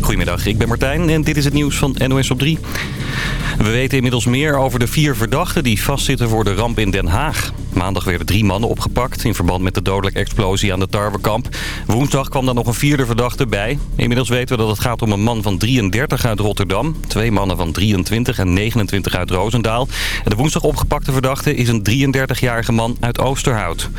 Goedemiddag, ik ben Martijn en dit is het nieuws van NOS op 3. We weten inmiddels meer over de vier verdachten die vastzitten voor de ramp in Den Haag. Maandag werden drie mannen opgepakt in verband met de dodelijke explosie aan de tarwekamp. Woensdag kwam daar nog een vierde verdachte bij. Inmiddels weten we dat het gaat om een man van 33 uit Rotterdam. Twee mannen van 23 en 29 uit Roosendaal. En de woensdag opgepakte verdachte is een 33-jarige man uit Oosterhout.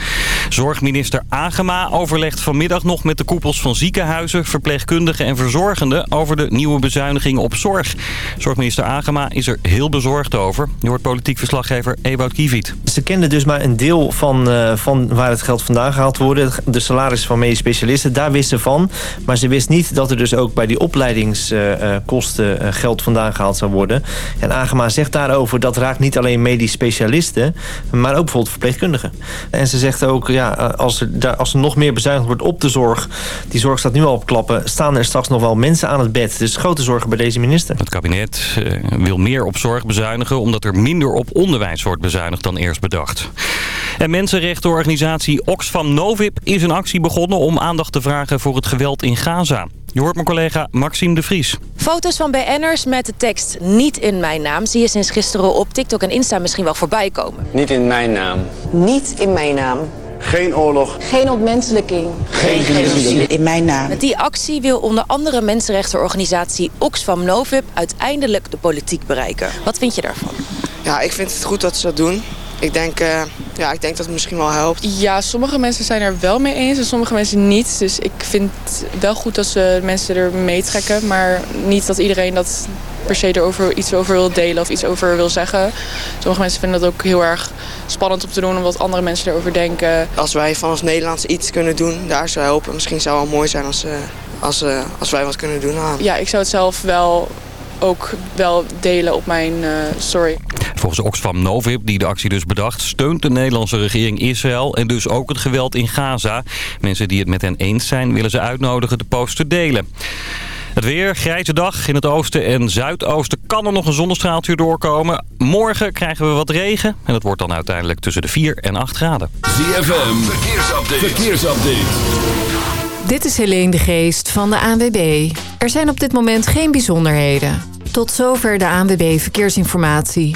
Zorgminister Agema overlegt vanmiddag nog met de koepels van ziekenhuizen, verpleegkundigen en verzorgenden over de nieuwe bezuinigingen op zorg. Zorgminister Agema is er heel bezorgd over. Je hoort politiek verslaggever Ewout Kieviet. Ze kenden dus maar een deel van, uh, van waar het geld vandaan gehaald wordt. De salaris van medisch specialisten, daar wist ze van. Maar ze wist niet dat er dus ook bij die opleidingskosten uh, geld vandaan gehaald zou worden. En Agema zegt daarover dat raakt niet alleen medisch specialisten... maar ook bijvoorbeeld verpleegkundigen. En ze zegt ook, ja, als, er, daar, als er nog meer bezuinigd wordt op de zorg... die zorg staat nu al op klappen... staan er straks nog wel mensen aan het bed. Dus grote zorgen bij deze minister. Het kabinet wil meer op zorg bezuinigen... omdat er minder op onderwijs wordt bezuinigd dan eerst bedacht. En mensenrechtenorganisatie Oxfam Novib is een actie begonnen om aandacht te vragen voor het geweld in Gaza. Je hoort mijn collega Maxime de Vries. Foto's van BN'ers met de tekst niet in mijn naam... zie je sinds gisteren op TikTok en Insta misschien wel voorbij komen. Niet in mijn naam. Niet in mijn naam. Geen oorlog. Geen ontmenselijking. Geen genocide. In mijn naam. Met die actie wil onder andere mensenrechtenorganisatie Oxfam Novib... uiteindelijk de politiek bereiken. Wat vind je daarvan? Ja, ik vind het goed dat ze dat doen. Ik denk, uh, ja, ik denk dat het misschien wel helpt. Ja, sommige mensen zijn er wel mee eens en sommige mensen niet. Dus ik vind het wel goed dat ze mensen er meetrekken. Maar niet dat iedereen dat per se erover iets over wil delen of iets over wil zeggen. Sommige mensen vinden dat ook heel erg spannend om te doen... omdat andere mensen erover denken. Als wij van ons Nederlands iets kunnen doen, daar zou helpen. Misschien zou het wel mooi zijn als, uh, als, uh, als wij wat kunnen doen aan. Ja, ik zou het zelf wel ook wel delen op mijn story. Volgens Oxfam Novib, die de actie dus bedacht... steunt de Nederlandse regering Israël en dus ook het geweld in Gaza. Mensen die het met hen eens zijn, willen ze uitnodigen de post te delen. Het weer, grijze dag. In het oosten en zuidoosten kan er nog een zonnestraaltje doorkomen. Morgen krijgen we wat regen. En het wordt dan uiteindelijk tussen de 4 en 8 graden. ZFM, verkeersupdate. verkeersupdate. Dit is Helene de Geest van de ANWB. Er zijn op dit moment geen bijzonderheden. Tot zover de ANWB Verkeersinformatie.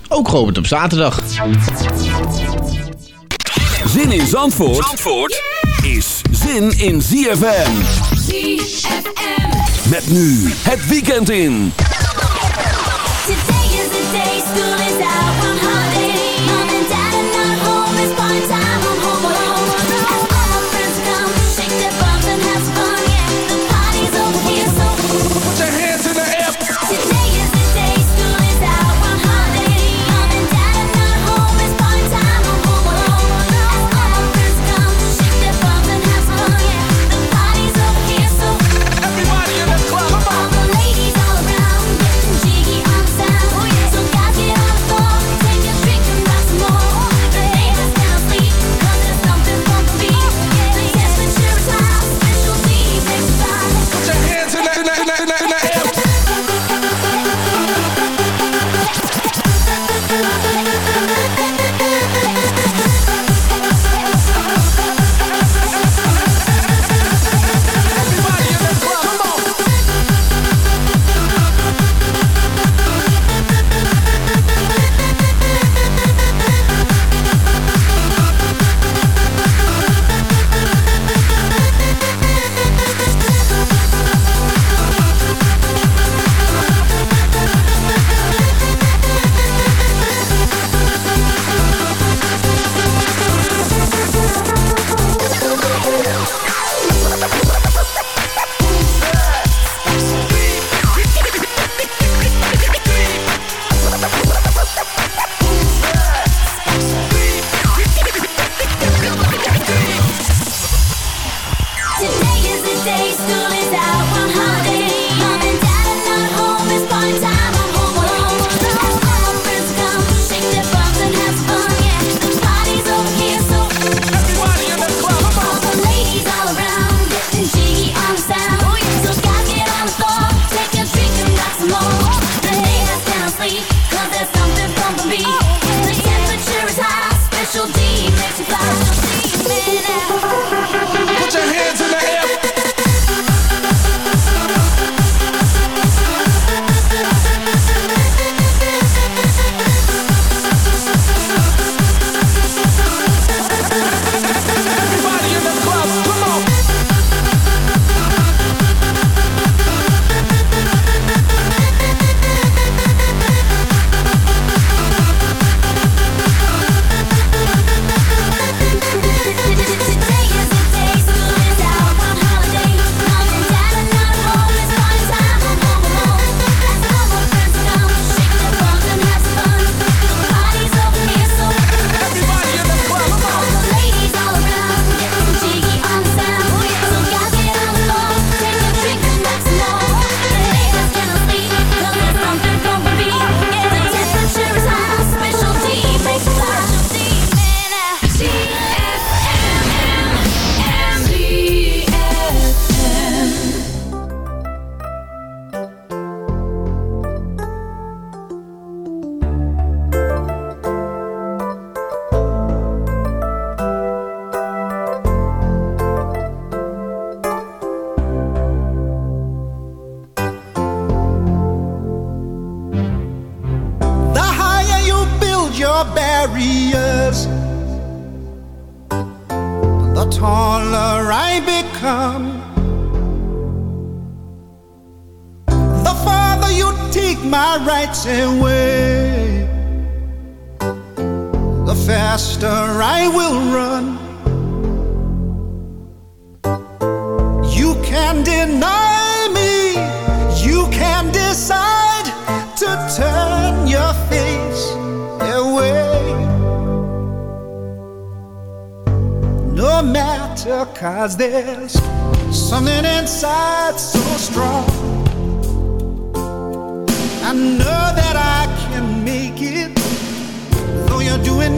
ook geopend op zaterdag. Zin in Zandvoort, Zandvoort is zin in ZFM. ZFM. Met nu het weekend in. Today is the day school is out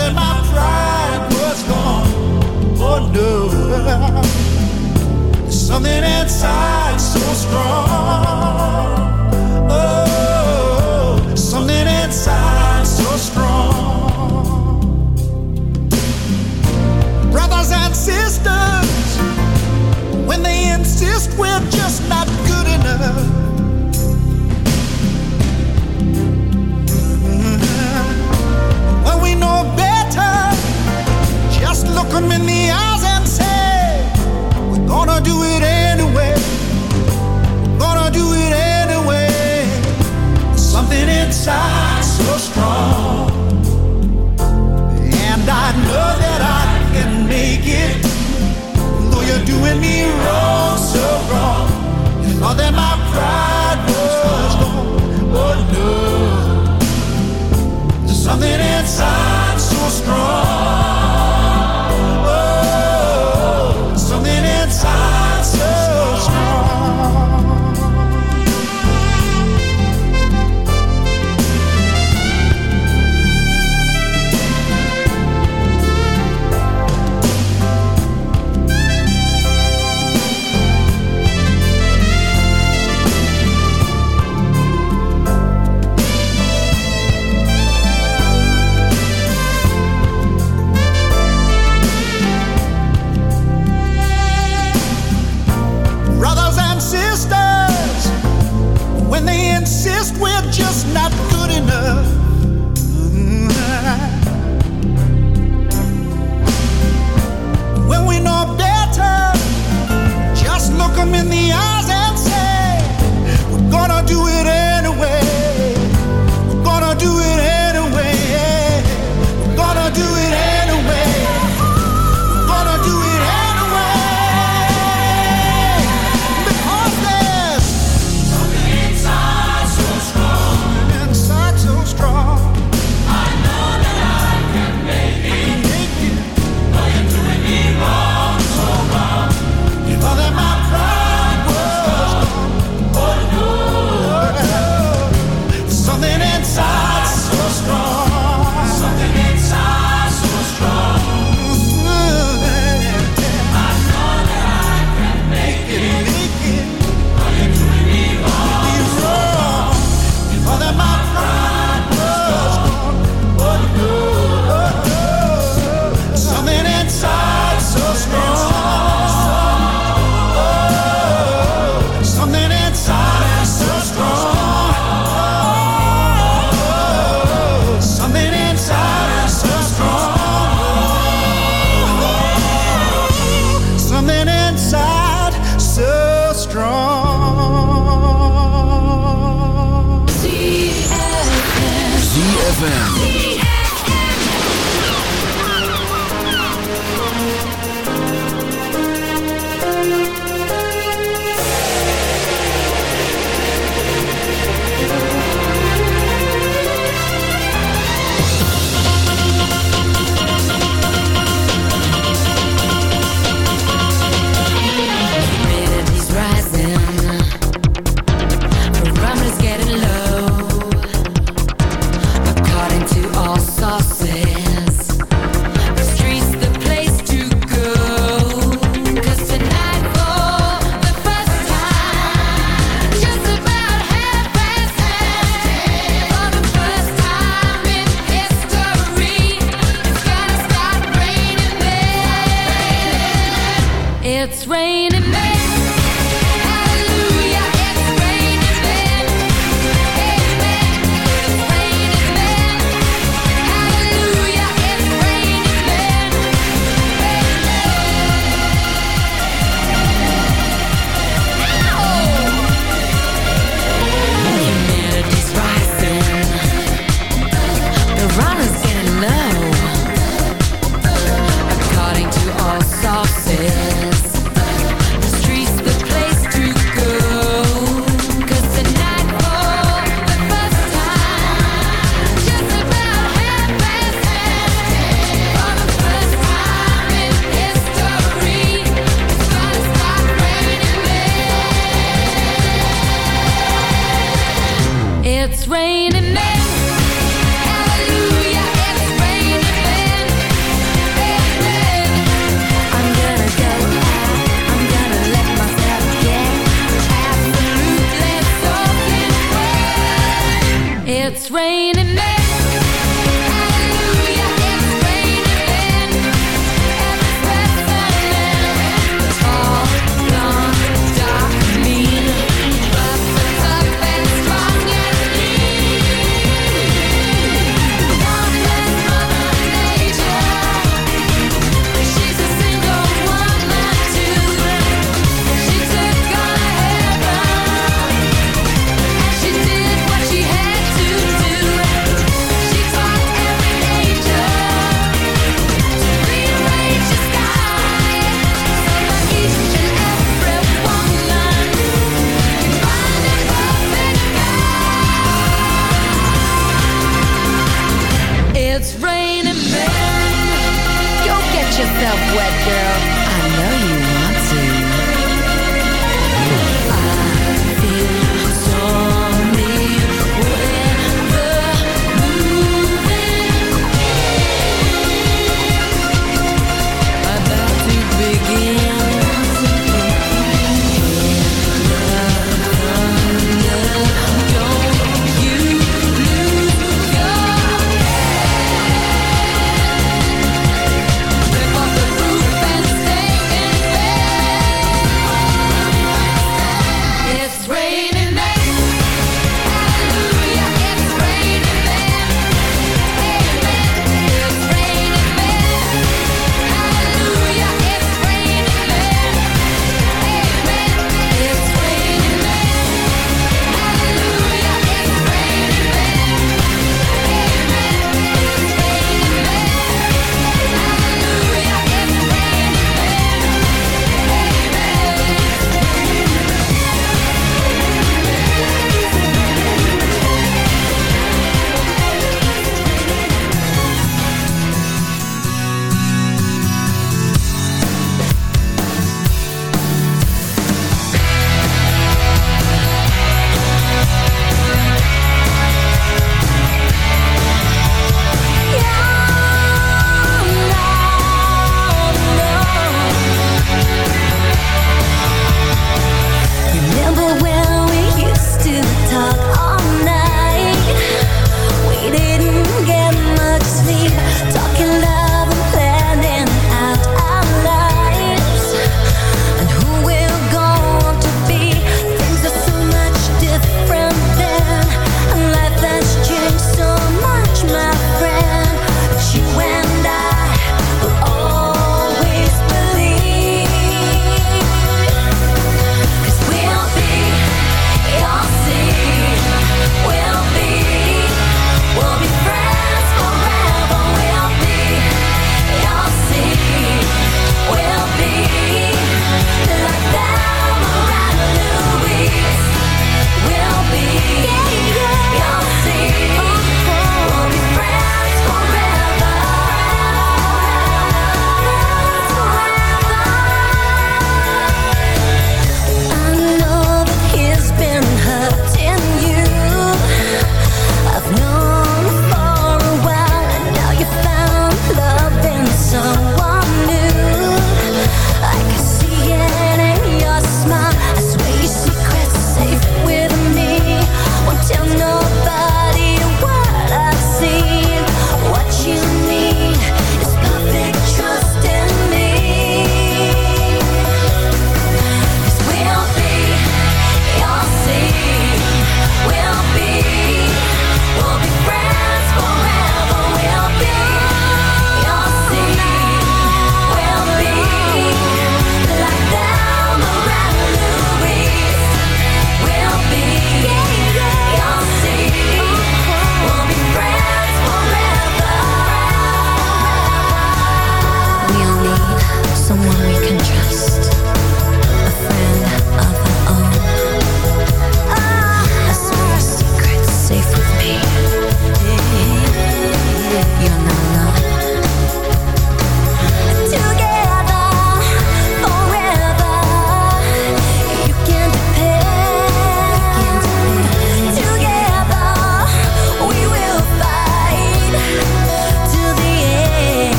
that my pride was gone. Oh no, there's something inside so strong. Oh, something inside so strong. Brothers and sisters, when they insist we're just not good enough. Mm-hmm. no just look him in the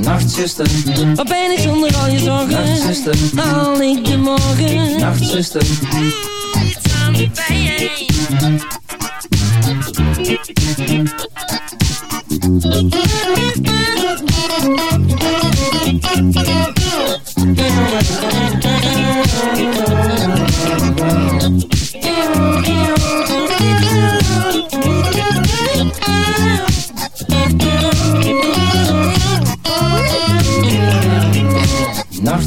Nachtzuster, wat ben ik zonder al je zorgen? Nachtzuster, haal ik de morgen? Nachtzuster, doe iets aan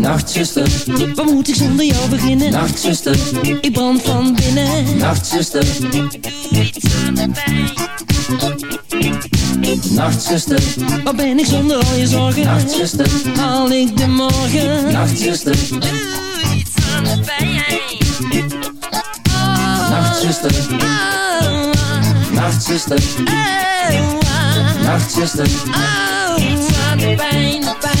Nachtzuster, wat moet ik zonder jou beginnen? Nachtzuster, ik brand van binnen. Nachtzuster, doe iets aan de pijn. Nachtzuster, wat ben ik zonder al je zorgen? Nachtzuster, haal ik de morgen? Nachtzuster, doe iets aan pijn. Nachtzuster, Nachtzuster, Nachtzuster, iets aan de pijn,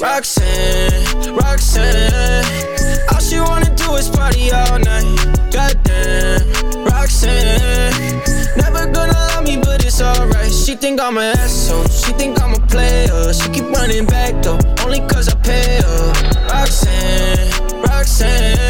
Roxanne, Roxanne, all she wanna do is party all night. Goddamn, Roxanne, never gonna love me, but it's alright. She think I'm asshole, she think I'm a player. She keep running back though, only cause I pay her. Roxanne, Roxanne,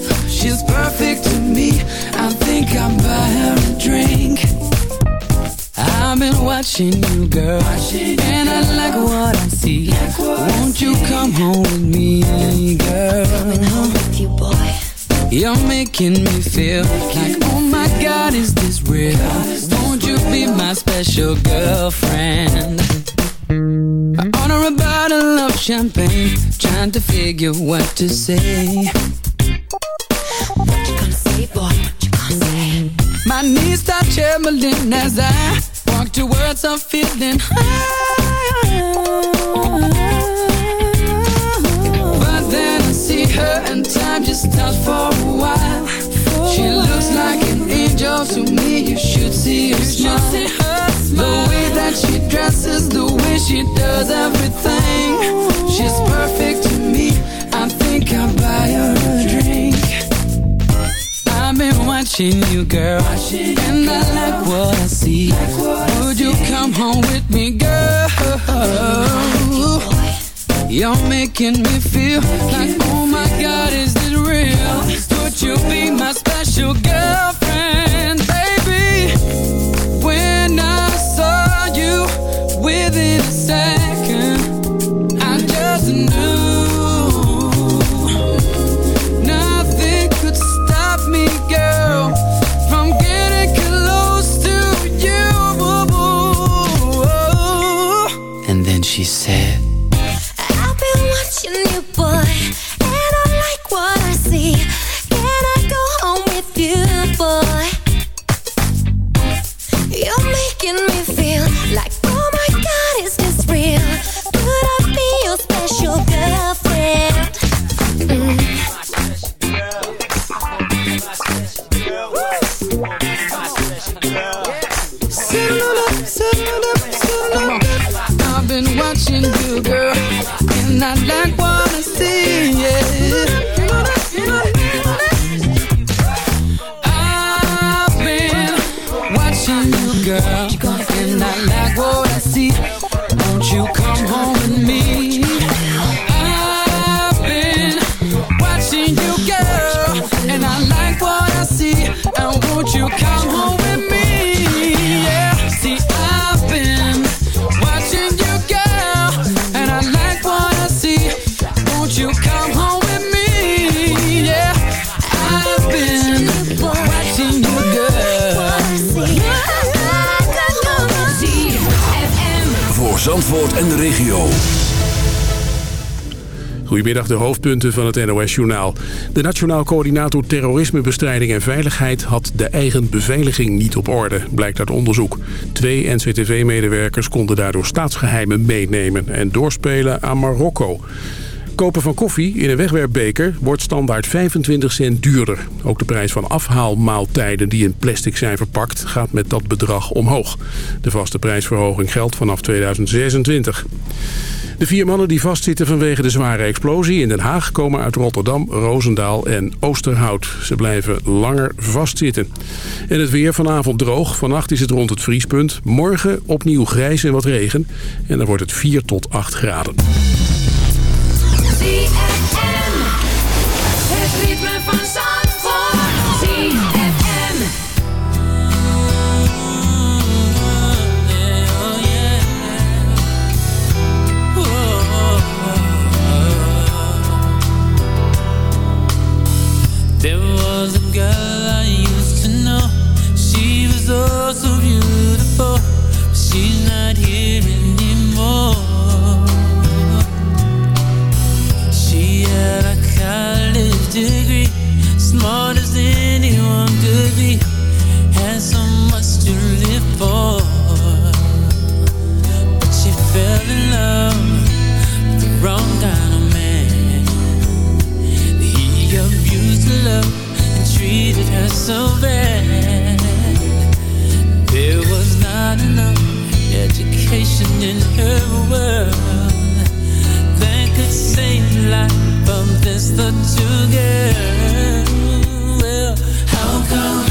She's perfect to me. I think I'll buy her a drink. I've been watching you, girl, watching and I like what I see. Like what Won't you come home with me, girl? Coming home with you, boy. You're making me feel like, oh my God, is this real? Won't you be my special girlfriend? I order a bottle of champagne, trying to figure what to say. Trembling as I walk towards a feeling high. But then I see her and time just stops for a while. She looks like an angel to me. You should see her smile. The way that she dresses, the way she does everything. Watching you, girl, and I like what I see. Like what Would you come home with me, girl? You're making me feel like, oh my God, is this real? Would you be my special girlfriend, en de regio. Goedemiddag, de hoofdpunten van het NOS-journaal. De Nationaal Coördinator Terrorismebestrijding en Veiligheid had de eigen beveiliging niet op orde, blijkt uit onderzoek. Twee NCTV-medewerkers konden daardoor staatsgeheimen meenemen en doorspelen aan Marokko. Kopen van koffie in een wegwerpbeker wordt standaard 25 cent duurder. Ook de prijs van afhaalmaaltijden die in plastic zijn verpakt gaat met dat bedrag omhoog. De vaste prijsverhoging geldt vanaf 2026. De vier mannen die vastzitten vanwege de zware explosie in Den Haag... komen uit Rotterdam, Roosendaal en Oosterhout. Ze blijven langer vastzitten. En het weer vanavond droog. Vannacht is het rond het vriespunt. Morgen opnieuw grijs en wat regen. En dan wordt het 4 tot 8 graden. Girl I used to know. She was oh so beautiful. But she's not here anymore. She had a college degree, smart as anyone could be. Treated so bad. There was not enough education in her world that could save life this little girl. Well, how come?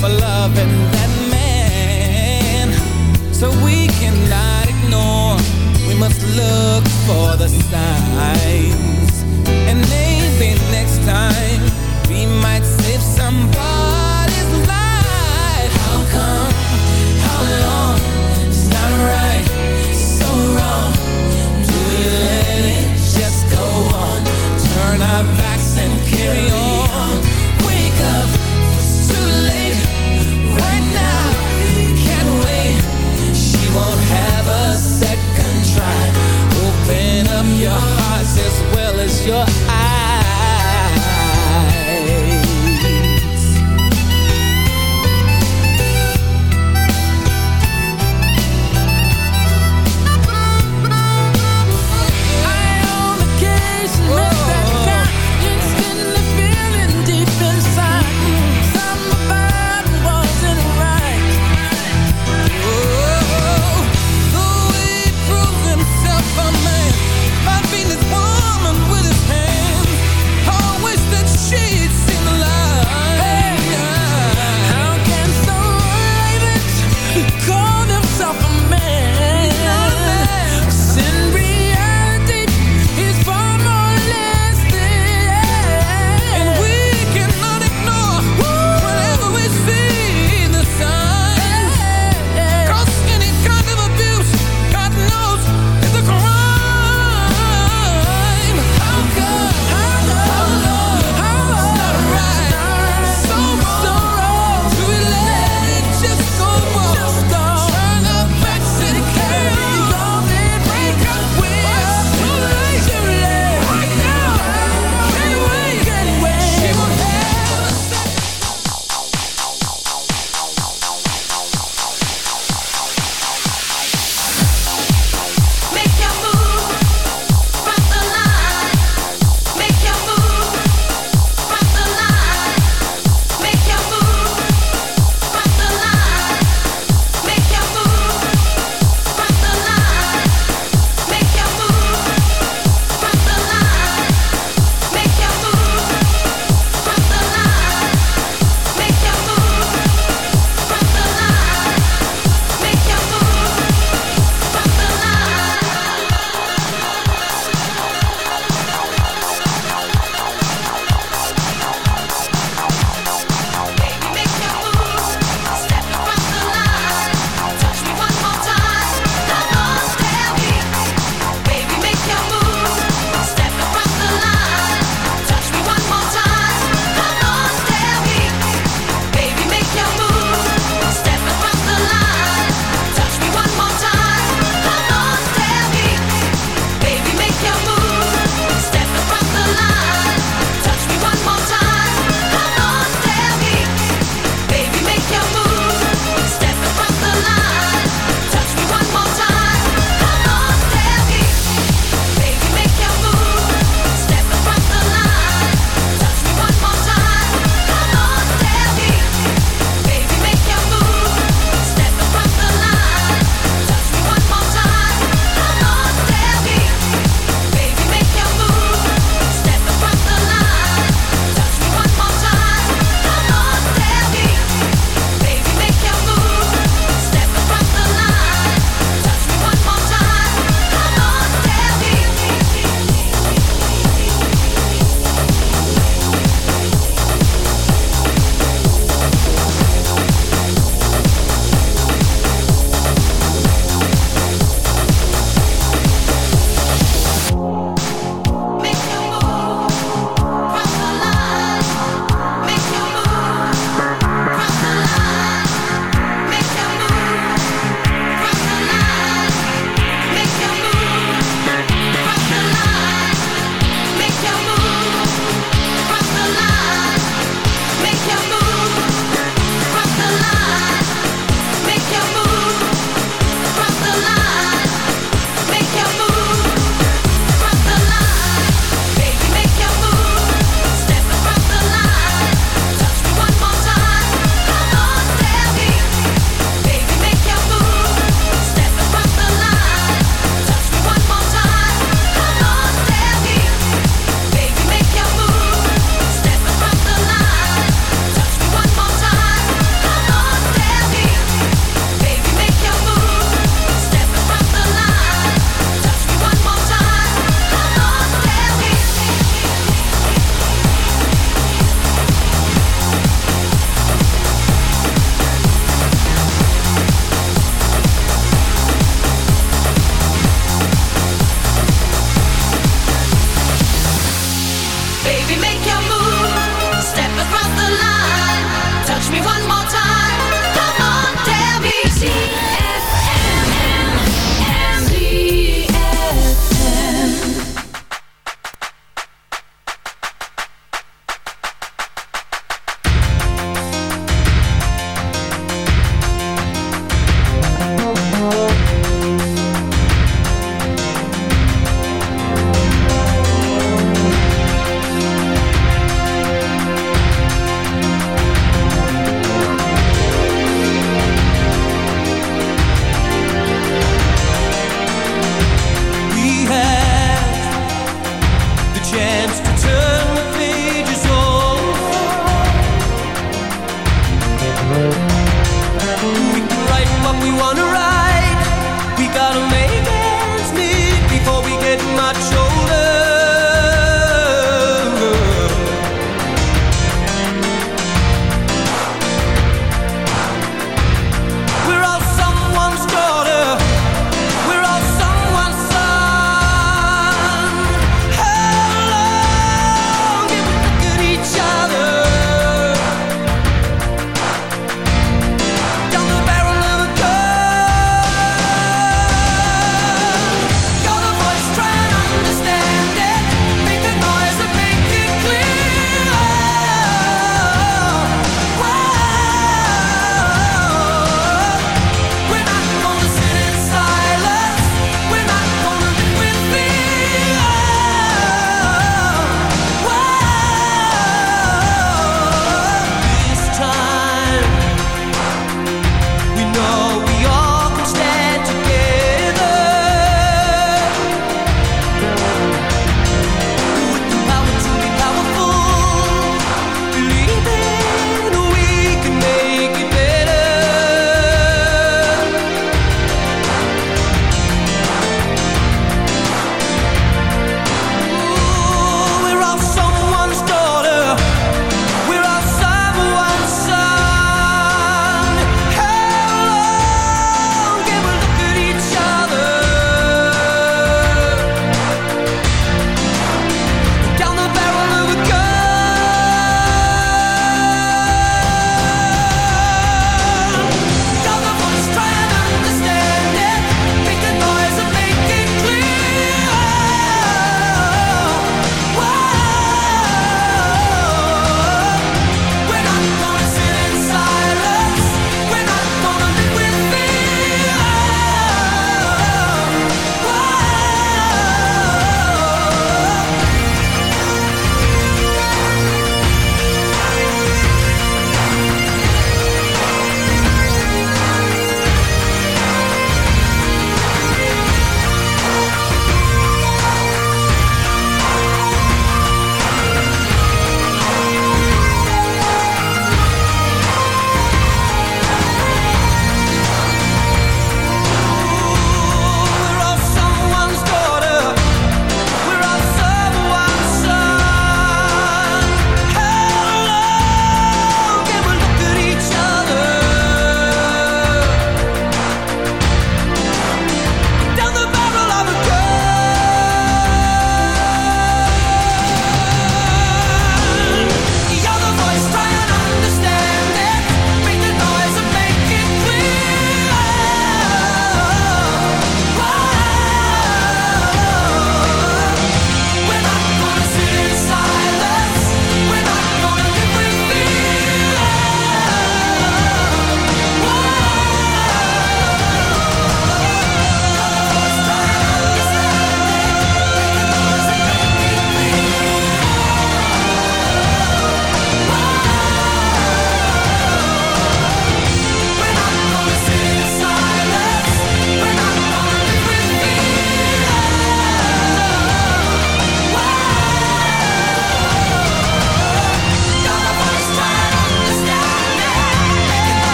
for loving that man. So we cannot ignore, we must look for the signs.